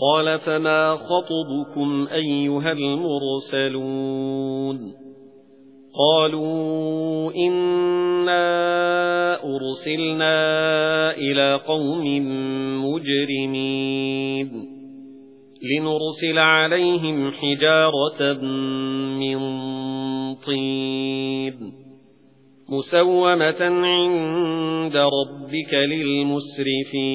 قال فما خطبكم أيها المرسلون قالوا إنا أرسلنا إلى قوم مجرمين لنرسل عليهم حجارة من طين مسومة عند ربك للمسرفين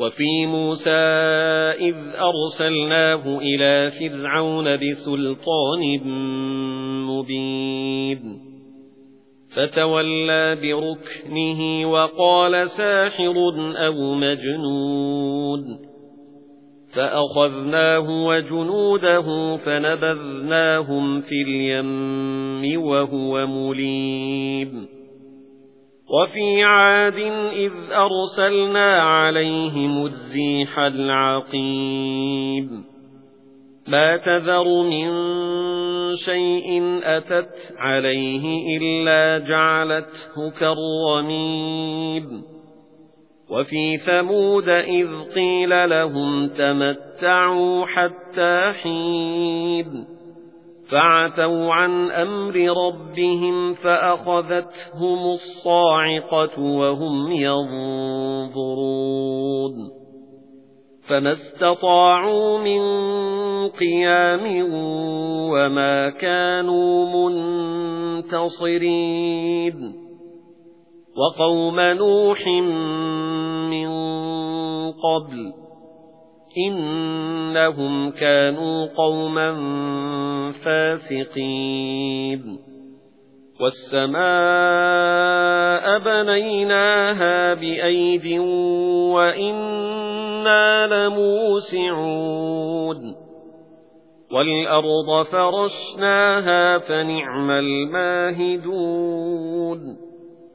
وفي موسى إذ أرسلناه إلى فرعون بسلطان مبين. فتولى بركنه وقال ساحر أو مجنون. فأخذناه وجنوده فنبذناهم في اليم وهو مليم. وفي عاد إذ أرسلنا عليهم الزيح العقيب ما تذر من شيء أتت عليه إلا جعلته كالرميب وفي ثمود إذ قيل لهم تمتعوا حتى حين. فَعَتَوْا عَنْ أَمْرِ رَبِّهِمْ فَأَخَذَتْهُمُ الصَّاعِقَةُ وَهُمْ يَنظُرُونَ فَمَا اسْتَطَاعُوا مِنْ قِيَامٍ وَمَا كَانُوا مُنْتَصِرِينَ وَقَوْمَ نُوحٍ مِنْ قَبْلُ إِنَّهُمْ كَانُوا قَوْمًا فَاسِقِينَ وَالسَّمَاءَ بَنَيْنَاهَا بِأَيْدٍ وَإِنَّا لَمُوسِعُونَ وَالْأَرْضَ فَرَشْنَاهَا فَنِعْمَ الْمَاهِدُونَ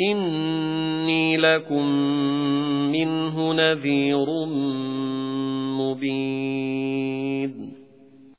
إِنِّي لَكُمْ مِنْهُ نَذِيرٌ مُبِينٌ